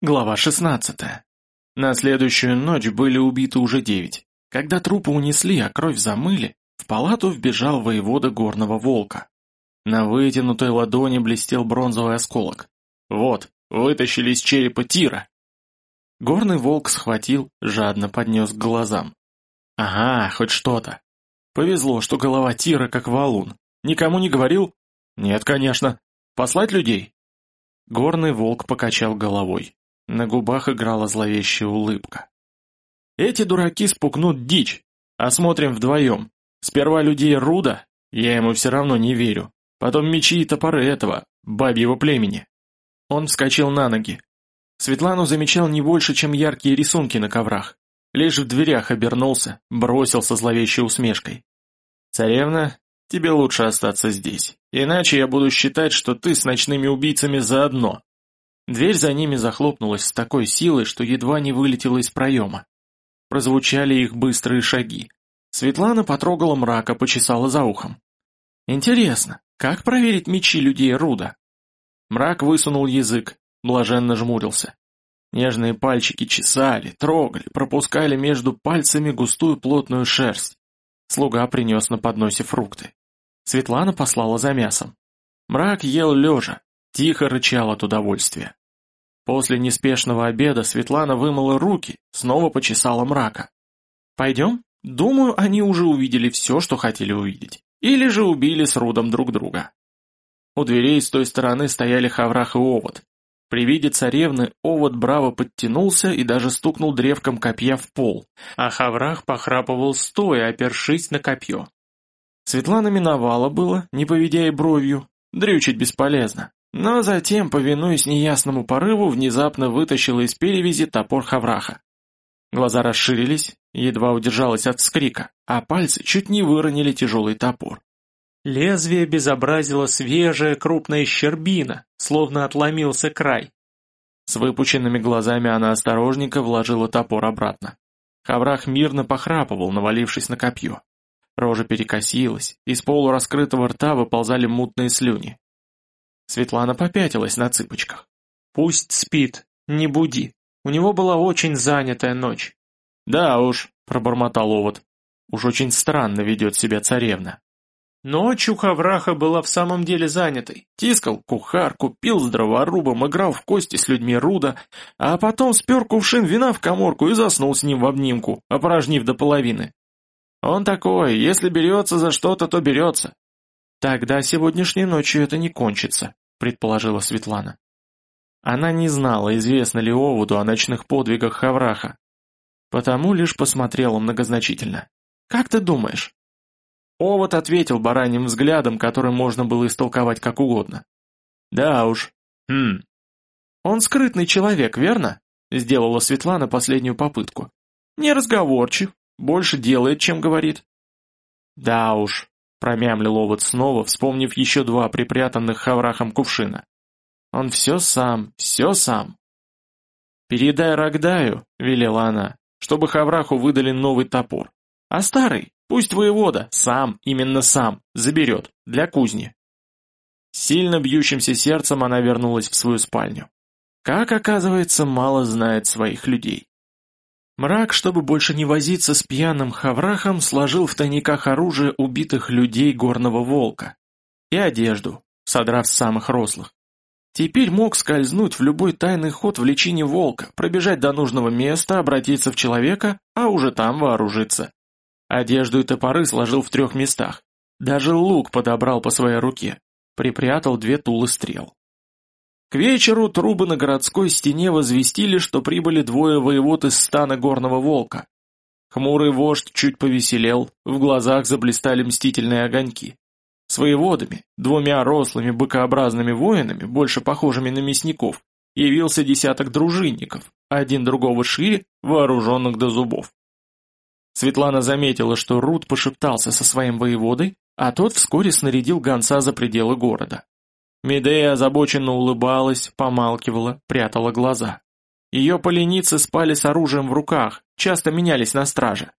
Глава 16. На следующую ночь были убиты уже девять. Когда трупы унесли, а кровь замыли, в палату вбежал воевода горного волка. На вытянутой ладони блестел бронзовый осколок. Вот, вытащили из черепа тира. Горный волк схватил, жадно поднес к глазам. Ага, хоть что-то. Повезло, что голова тира как валун. Никому не говорил? Нет, конечно. Послать людей? Горный волк покачал головой. На губах играла зловещая улыбка. «Эти дураки спукнут дичь. Осмотрим вдвоем. Сперва людей Руда, я ему все равно не верю. Потом мечи и топоры этого, бабьего племени». Он вскочил на ноги. Светлану замечал не больше, чем яркие рисунки на коврах. Лишь в дверях обернулся, бросился зловещей усмешкой. «Царевна, тебе лучше остаться здесь, иначе я буду считать, что ты с ночными убийцами заодно. Дверь за ними захлопнулась с такой силой, что едва не вылетела из проема. Прозвучали их быстрые шаги. Светлана потрогала мрака, почесала за ухом. «Интересно, как проверить мечи людей Руда?» Мрак высунул язык, блаженно жмурился. Нежные пальчики чесали, трогали, пропускали между пальцами густую плотную шерсть. Слуга принес на подносе фрукты. Светлана послала за мясом. Мрак ел лежа, тихо рычал от удовольствия. После неспешного обеда Светлана вымыла руки, снова почесала мрака. «Пойдем? Думаю, они уже увидели все, что хотели увидеть. Или же убили с Рудом друг друга». У дверей с той стороны стояли Хаврах и Овод. При виде царевны Овод браво подтянулся и даже стукнул древком копья в пол, а Хаврах похрапывал стоя, опершись на копье. Светлана миновала было, не поведя и бровью, дрючить бесполезно. Но затем, повинуясь неясному порыву, внезапно вытащила из перевязи топор Хавраха. Глаза расширились, едва удержалась от вскрика, а пальцы чуть не выронили тяжелый топор. Лезвие безобразило свежая крупная щербина, словно отломился край. С выпученными глазами она осторожненько вложила топор обратно. Хаврах мирно похрапывал, навалившись на копье. Рожа перекосилась, из полураскрытого рта выползали мутные слюни. Светлана попятилась на цыпочках. «Пусть спит, не буди. У него была очень занятая ночь». «Да уж», — пробормотал овод. «Уж очень странно ведет себя царевна». Ночь у Хавраха была в самом деле занятой. Тискал кухар, купил с дроворубом, играл в кости с людьми Руда, а потом спер кувшин вина в коморку и заснул с ним в обнимку, опорожнив до половины. Он такой, если берется за что-то, то берется. Тогда сегодняшней ночью это не кончится предположила Светлана. Она не знала, известно ли Овуду о ночных подвигах Хавраха. Потому лишь посмотрела многозначительно. «Как ты думаешь?» Овод ответил бараньим взглядом, который можно было истолковать как угодно. «Да уж. Хм. Он скрытный человек, верно?» Сделала Светлана последнюю попытку. «Не разговорчив, больше делает, чем говорит». «Да уж. Промямлил овод снова, вспомнив еще два припрятанных хаврахом кувшина. Он все сам, все сам. «Передай Рогдаю», — велела она, — «чтобы хавраху выдали новый топор. А старый, пусть воевода, сам, именно сам, заберет, для кузни». Сильно бьющимся сердцем она вернулась в свою спальню. Как оказывается, мало знает своих людей. Мрак, чтобы больше не возиться с пьяным хаврахом, сложил в тайниках оружие убитых людей горного волка. И одежду, содрав с самых рослых. Теперь мог скользнуть в любой тайный ход в личине волка, пробежать до нужного места, обратиться в человека, а уже там вооружиться. Одежду и топоры сложил в трех местах. Даже лук подобрал по своей руке. Припрятал две тулы стрел. К вечеру трубы на городской стене возвестили, что прибыли двое воевод из стана горного волка. Хмурый вождь чуть повеселел, в глазах заблистали мстительные огоньки. С воеводами, двумя рослыми быкообразными воинами, больше похожими на мясников, явился десяток дружинников, один другого шире, вооруженных до зубов. Светлана заметила, что Рут пошептался со своим воеводой, а тот вскоре снарядил гонца за пределы города. Медея озабоченно улыбалась, помалкивала, прятала глаза. Ее поленицы спали с оружием в руках, часто менялись на страже.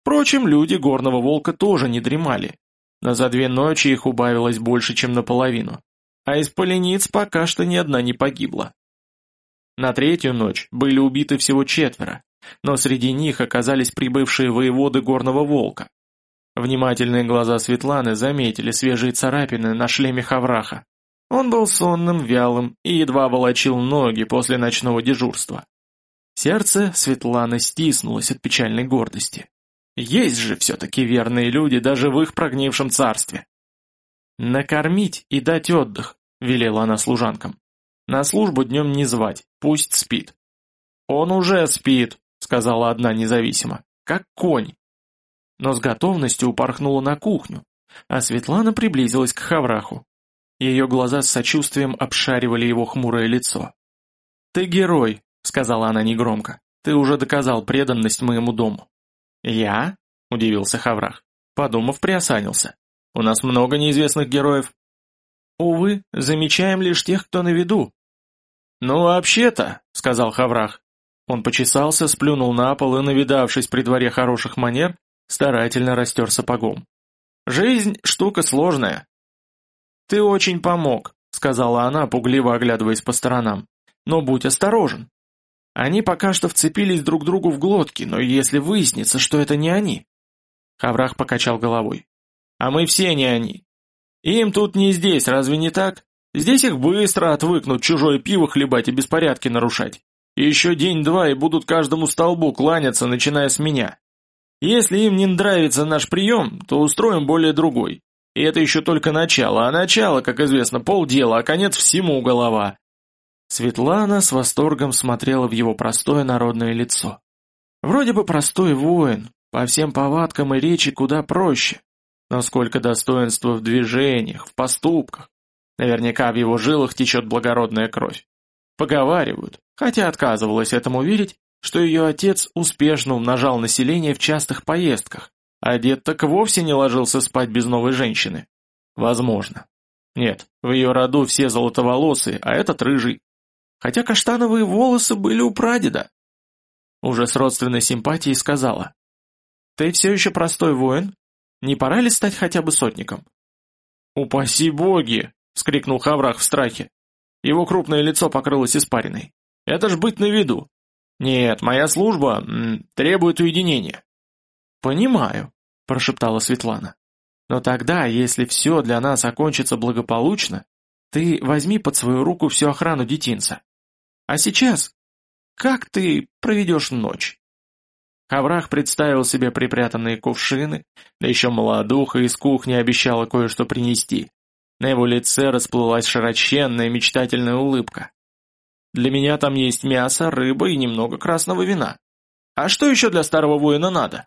Впрочем, люди горного волка тоже не дремали. Но за две ночи их убавилось больше, чем наполовину. А из полениц пока что ни одна не погибла. На третью ночь были убиты всего четверо, но среди них оказались прибывшие воеводы Горного Волка. Внимательные глаза Светланы заметили свежие царапины на шлеме Хавраха. Он был сонным, вялым и едва волочил ноги после ночного дежурства. Сердце Светланы стиснулось от печальной гордости. Есть же все-таки верные люди даже в их прогнившем царстве. «Накормить и дать отдых», — велела она служанкам. «На службу днем не звать, пусть спит». «Он уже спит», — сказала одна независимо, — «как конь». Но с готовностью упорхнула на кухню, а Светлана приблизилась к Хавраху. Ее глаза с сочувствием обшаривали его хмурое лицо. «Ты герой», — сказала она негромко, — «ты уже доказал преданность моему дому». «Я?» — удивился Хаврах. Подумав, приосанился. «У нас много неизвестных героев». «Увы, замечаем лишь тех, кто на виду». «Ну, вообще-то», — сказал Хаврах. Он почесался, сплюнул на пол и, навидавшись при дворе хороших манер, старательно растер сапогом. «Жизнь — штука сложная». «Ты очень помог», — сказала она, пугливо оглядываясь по сторонам. «Но будь осторожен. Они пока что вцепились друг другу в глотки, но если выяснится, что это не они...» Хаврах покачал головой. «А мы все не они. Им тут не здесь, разве не так? Здесь их быстро отвыкнут чужое пиво хлебать и беспорядки нарушать. И еще день-два и будут каждому столбу кланяться, начиная с меня. Если им не нравится наш прием, то устроим более другой. И это еще только начало, а начало, как известно, полдела, а конец всему голова. Светлана с восторгом смотрела в его простое народное лицо. Вроде бы простой воин, по всем повадкам и речи куда проще. Но сколько достоинства в движениях, в поступках. Наверняка в его жилах течет благородная кровь. Поговаривают, хотя отказывалась этому верить, что ее отец успешно умножал население в частых поездках, а дед так вовсе не ложился спать без новой женщины. Возможно. Нет, в ее роду все золотоволосые, а этот рыжий хотя каштановые волосы были у прадеда. Уже с родственной симпатией сказала. «Ты все еще простой воин? Не пора ли стать хотя бы сотником?» «Упаси боги!» — вскрикнул Хаврах в страхе. Его крупное лицо покрылось испариной. «Это ж быть на виду! Нет, моя служба требует уединения». «Понимаю», — прошептала Светлана. «Но тогда, если все для нас окончится благополучно, ты возьми под свою руку всю охрану детинца. А сейчас, как ты проведешь ночь?» Хаврах представил себе припрятанные кувшины, да еще молодуха из кухни обещала кое-что принести. На его лице расплылась широченная мечтательная улыбка. «Для меня там есть мясо, рыба и немного красного вина. А что еще для старого воина надо?»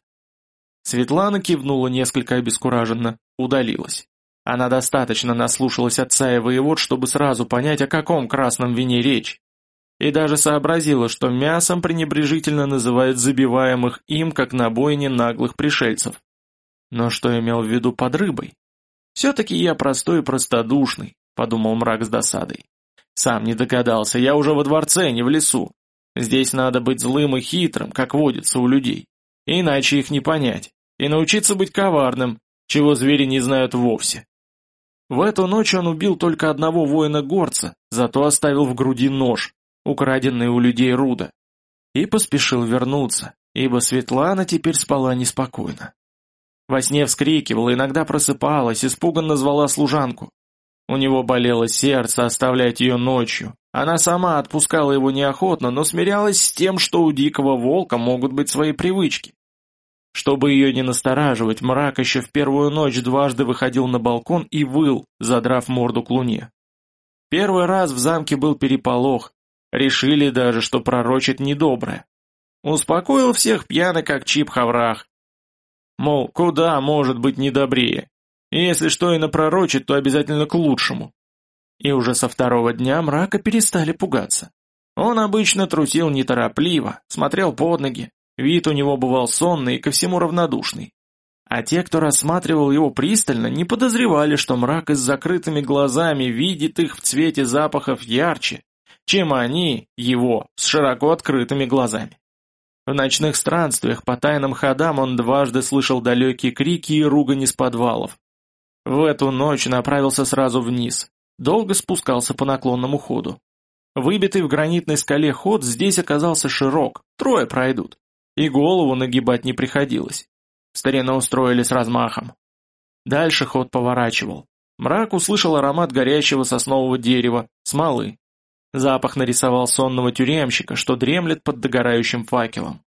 Светлана кивнула несколько обескураженно, удалилась. Она достаточно наслушалась отца и воевод, чтобы сразу понять, о каком красном вине речь и даже сообразила, что мясом пренебрежительно называют забиваемых им, как на бойне, наглых пришельцев. Но что имел в виду под рыбой? «Все-таки я простой и простодушный», — подумал мрак с досадой. «Сам не догадался, я уже во дворце, не в лесу. Здесь надо быть злым и хитрым, как водится у людей. Иначе их не понять. И научиться быть коварным, чего звери не знают вовсе». В эту ночь он убил только одного воина-горца, зато оставил в груди нож, украденный у людей Руда, и поспешил вернуться, ибо Светлана теперь спала неспокойно. Во сне вскрикивала, иногда просыпалась, испуганно звала служанку. У него болело сердце оставлять ее ночью. Она сама отпускала его неохотно, но смирялась с тем, что у дикого волка могут быть свои привычки. Чтобы ее не настораживать, мрак еще в первую ночь дважды выходил на балкон и выл, задрав морду к луне. Первый раз в замке был переполох, Решили даже, что пророчит недоброе. Успокоил всех пьяно, как чип хаврах. Мол, куда может быть недобрее? Если что и напророчит, то обязательно к лучшему. И уже со второго дня мрака перестали пугаться. Он обычно трусил неторопливо, смотрел под ноги, вид у него бывал сонный и ко всему равнодушный. А те, кто рассматривал его пристально, не подозревали, что мрак с закрытыми глазами видит их в цвете запахов ярче, чем они, его, с широко открытыми глазами. В ночных странствиях по тайным ходам он дважды слышал далекие крики и ругань из подвалов. В эту ночь направился сразу вниз, долго спускался по наклонному ходу. Выбитый в гранитной скале ход здесь оказался широк, трое пройдут. И голову нагибать не приходилось. Старину устроили с размахом. Дальше ход поворачивал. Мрак услышал аромат горящего соснового дерева, смолы. Запах нарисовал сонного тюремщика, что дремлет под догорающим факелом.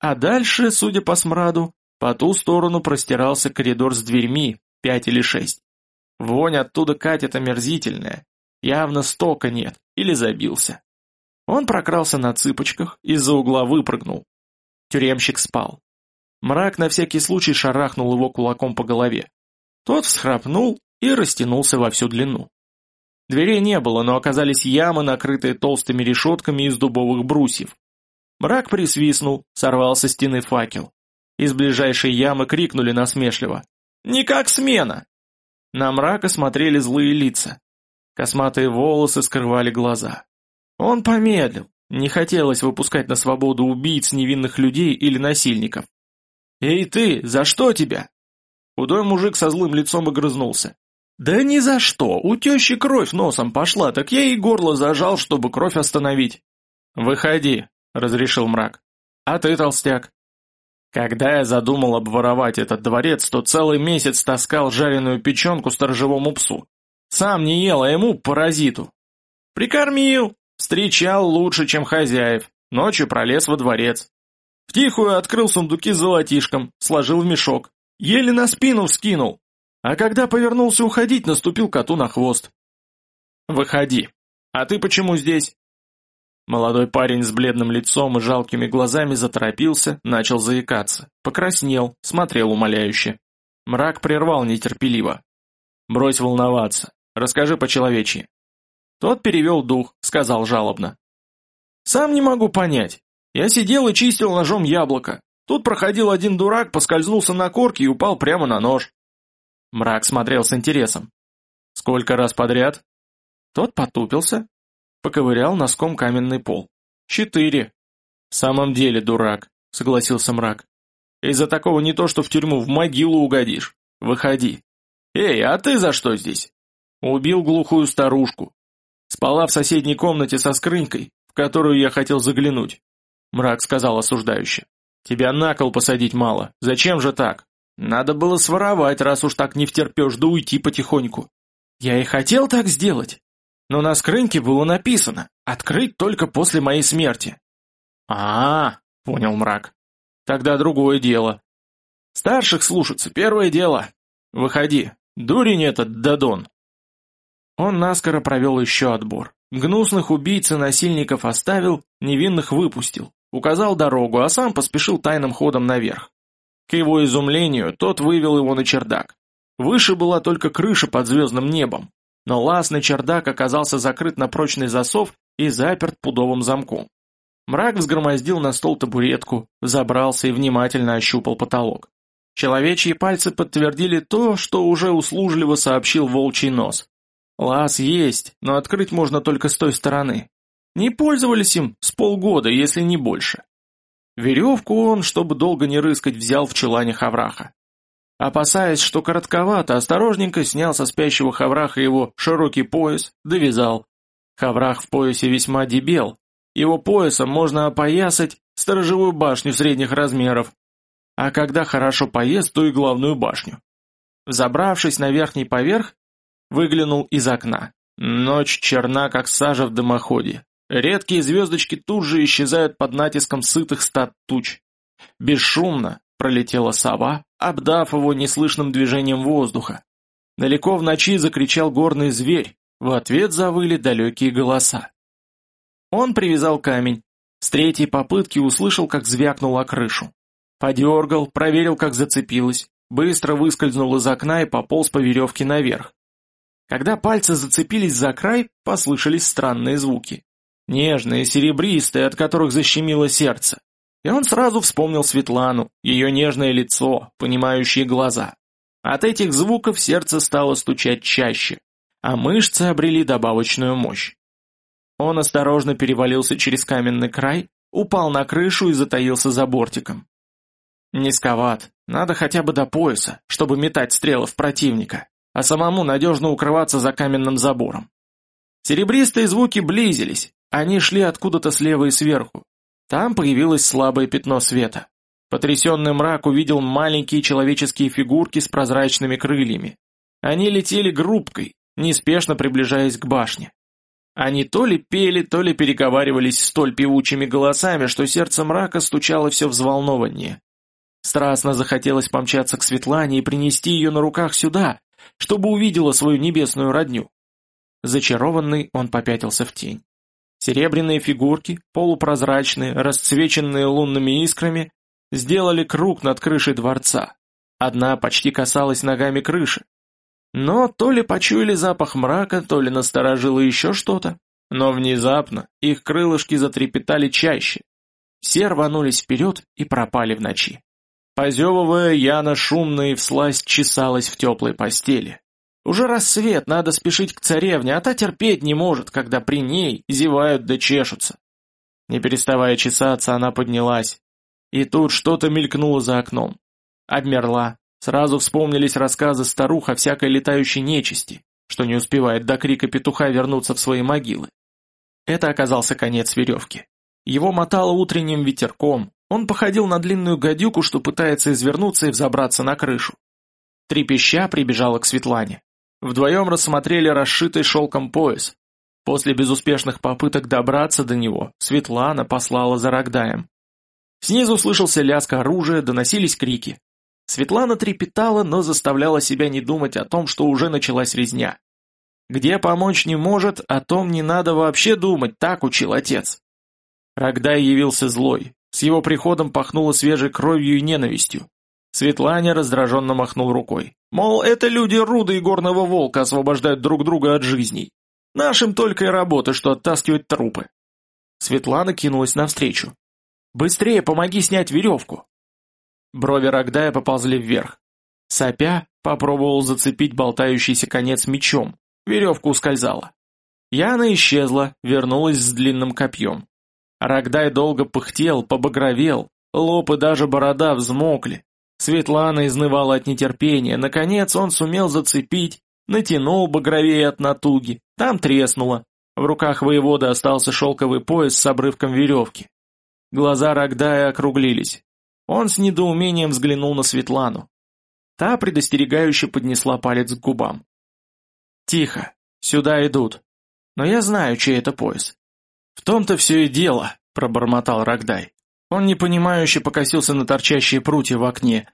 А дальше, судя по смраду, по ту сторону простирался коридор с дверьми, пять или шесть. Вонь оттуда катит омерзительная. Явно стока нет, или забился. Он прокрался на цыпочках, из-за угла выпрыгнул. Тюремщик спал. Мрак на всякий случай шарахнул его кулаком по голове. Тот всхрапнул и растянулся во всю длину. Дверей не было, но оказались ямы, накрытые толстыми решетками из дубовых брусьев. Мрак присвистнул, сорвал со стены факел. Из ближайшей ямы крикнули насмешливо. «Не как смена!» На мрака смотрели злые лица. Косматые волосы скрывали глаза. Он помедлил, не хотелось выпускать на свободу убийц невинных людей или насильников. «Эй ты, за что тебя?» Худой мужик со злым лицом огрызнулся. «Да ни за что, у тещи кровь носом пошла, так я ей горло зажал, чтобы кровь остановить». «Выходи», — разрешил мрак. «А ты, толстяк?» Когда я задумал обворовать этот дворец, то целый месяц таскал жареную печенку сторожевому псу. Сам не ел, а ему, паразиту. Прикормил, встречал лучше, чем хозяев, ночью пролез во дворец. Втихую открыл сундуки с золотишком, сложил в мешок. Еле на спину вскинул. А когда повернулся уходить, наступил коту на хвост. «Выходи. А ты почему здесь?» Молодой парень с бледным лицом и жалкими глазами заторопился, начал заикаться, покраснел, смотрел умоляюще. Мрак прервал нетерпеливо. «Брось волноваться, расскажи по-человечьи». Тот перевел дух, сказал жалобно. «Сам не могу понять. Я сидел и чистил ножом яблоко. Тут проходил один дурак, поскользнулся на корке и упал прямо на нож». Мрак смотрел с интересом. «Сколько раз подряд?» Тот потупился, Поковырял носком каменный пол. «Четыре». «В самом деле, дурак», — согласился мрак. «Из-за такого не то что в тюрьму, в могилу угодишь. Выходи». «Эй, а ты за что здесь?» «Убил глухую старушку. Спала в соседней комнате со скрынькой, в которую я хотел заглянуть». Мрак сказал осуждающе. «Тебя на кол посадить мало. Зачем же так? Надо было своровать, раз уж так не втерпешь, да уйти потихоньку». «Я и хотел так сделать но на скрынке было написано «Открыть только после моей смерти». а, -а, -а понял мрак. «Тогда другое дело. Старших слушаться, первое дело. Выходи, дурень этот Дадон». Он наскоро провел еще отбор. Гнусных убийц и насильников оставил, невинных выпустил, указал дорогу, а сам поспешил тайным ходом наверх. К его изумлению, тот вывел его на чердак. Выше была только крыша под звездным небом, но ласный чердак оказался закрыт на прочный засов и заперт пудовым замком. Мрак взгромоздил на стол табуретку, забрался и внимательно ощупал потолок. Человечьи пальцы подтвердили то, что уже услужливо сообщил волчий нос. Лаз есть, но открыть можно только с той стороны. Не пользовались им с полгода, если не больше. Веревку он, чтобы долго не рыскать, взял в чулане Хавраха. Опасаясь, что коротковато, осторожненько снял со спящего Хавраха его широкий пояс, довязал. Хаврах в поясе весьма дебел. Его поясом можно опоясать сторожевую башню средних размеров. А когда хорошо поест, то и главную башню. Забравшись на верхний поверх, выглянул из окна. Ночь черна, как сажа в дымоходе. Редкие звездочки тут же исчезают под натиском сытых стад туч. Бесшумно, пролетела сова, обдав его неслышным движением воздуха. Далеко в ночи закричал горный зверь, в ответ завыли далекие голоса. Он привязал камень, с третьей попытки услышал, как звякнула крышу. Подергал, проверил, как зацепилось, быстро выскользнул из окна и пополз по веревке наверх. Когда пальцы зацепились за край, послышались странные звуки. Нежные, серебристые, от которых защемило сердце. И он сразу вспомнил Светлану, ее нежное лицо, понимающие глаза. От этих звуков сердце стало стучать чаще, а мышцы обрели добавочную мощь. Он осторожно перевалился через каменный край, упал на крышу и затаился за бортиком. Низковат, надо хотя бы до пояса, чтобы метать стрелы в противника, а самому надежно укрываться за каменным забором. Серебристые звуки близились, они шли откуда-то слева и сверху. Там появилось слабое пятно света. Потрясенный мрак увидел маленькие человеческие фигурки с прозрачными крыльями. Они летели группкой, неспешно приближаясь к башне. Они то ли пели, то ли переговаривались столь певучими голосами, что сердце мрака стучало все взволнованнее. Страстно захотелось помчаться к Светлане и принести ее на руках сюда, чтобы увидела свою небесную родню. Зачарованный он попятился в тень. Серебряные фигурки, полупрозрачные, расцвеченные лунными искрами, сделали круг над крышей дворца. Одна почти касалась ногами крыши. Но то ли почуяли запах мрака, то ли насторожило еще что-то. Но внезапно их крылышки затрепетали чаще. Все рванулись вперед и пропали в ночи. Позевывая, Яна шумно и всласть чесалась в теплой постели. Уже рассвет, надо спешить к царевне, а та терпеть не может, когда при ней зевают да чешутся. Не переставая чесаться, она поднялась. И тут что-то мелькнуло за окном. Обмерла. Сразу вспомнились рассказы старух о всякой летающей нечисти, что не успевает до крика петуха вернуться в свои могилы. Это оказался конец веревки. Его мотало утренним ветерком, он походил на длинную гадюку, что пытается извернуться и взобраться на крышу. Трепеща прибежала к Светлане. Вдвоем рассмотрели расшитый шелком пояс. После безуспешных попыток добраться до него, Светлана послала за Рогдаем. Снизу слышался лязг оружия, доносились крики. Светлана трепетала, но заставляла себя не думать о том, что уже началась резня. Где помочь не может, о том не надо вообще думать, так учил отец. Рогдай явился злой, с его приходом пахнуло свежей кровью и ненавистью. Светлане раздраженно махнул рукой. Мол, это люди Руда и Горного Волка освобождают друг друга от жизней. Нашим только и работа, что оттаскивать трупы. Светлана кинулась навстречу. «Быстрее помоги снять веревку!» Брови Рогдая поползли вверх. Сопя попробовал зацепить болтающийся конец мечом. Веревка ускользала. Яна исчезла, вернулась с длинным копьем. Рогдай долго пыхтел, побагровел, лоб и даже борода взмокли, Светлана изнывала от нетерпения, наконец он сумел зацепить, натянул багровее от натуги, там треснуло. В руках воевода остался шелковый пояс с обрывком веревки. Глаза Рогдая округлились. Он с недоумением взглянул на Светлану. Та предостерегающе поднесла палец к губам. «Тихо, сюда идут. Но я знаю, чей это пояс». «В том-то все и дело», — пробормотал Рогдай. Он непонимающе покосился на торчащие прутья в окне.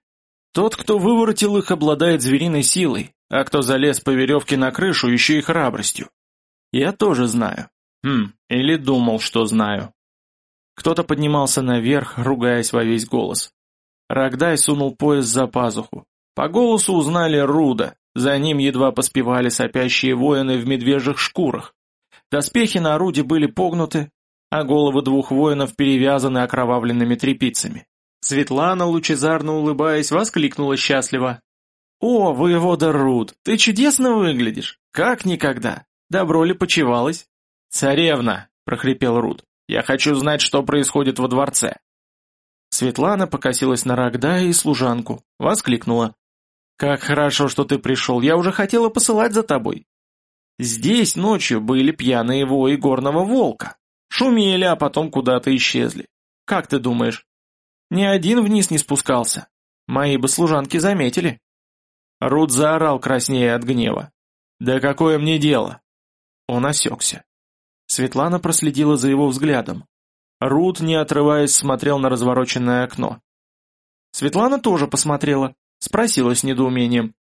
Тот, кто выворотил их, обладает звериной силой, а кто залез по веревке на крышу, еще и храбростью. Я тоже знаю. Хм, или думал, что знаю. Кто-то поднимался наверх, ругаясь во весь голос. Рогдай сунул пояс за пазуху. По голосу узнали Руда, за ним едва поспевали сопящие воины в медвежьих шкурах. Доспехи на орудии были погнуты, а головы двух воинов перевязаны окровавленными тряпицами. Светлана, лучезарно улыбаясь, воскликнула счастливо. «О, воевода Руд, ты чудесно выглядишь! Как никогда! Добро ли почевалось?» «Царевна!» — прохрипел Руд. «Я хочу знать, что происходит во дворце!» Светлана покосилась на Рогдая и служанку, воскликнула. «Как хорошо, что ты пришел, я уже хотела посылать за тобой!» Здесь ночью были пьяные вои горного волка. Шумели, а потом куда-то исчезли. Как ты думаешь? Ни один вниз не спускался. Мои бы служанки заметили. Рут заорал краснее от гнева. «Да какое мне дело?» Он осекся. Светлана проследила за его взглядом. Рут, не отрываясь, смотрел на развороченное окно. Светлана тоже посмотрела, спросила с недоумением.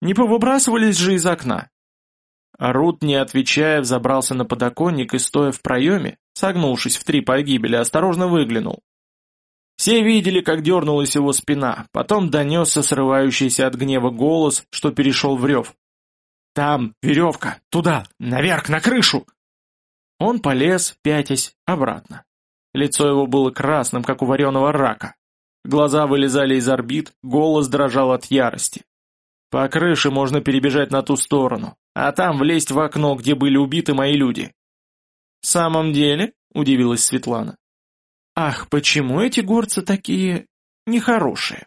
«Не повыбрасывались же из окна?» Рут, не отвечая, взобрался на подоконник и, стоя в проеме, согнувшись в три погибели, осторожно выглянул. Все видели, как дернулась его спина, потом донесся срывающийся от гнева голос, что перешел в рев. «Там, веревка, туда, наверх, на крышу!» Он полез, пятясь, обратно. Лицо его было красным, как у вареного рака. Глаза вылезали из орбит, голос дрожал от ярости. По крыше можно перебежать на ту сторону, а там влезть в окно, где были убиты мои люди. «В самом деле?» — удивилась Светлана. «Ах, почему эти горцы такие... нехорошие?»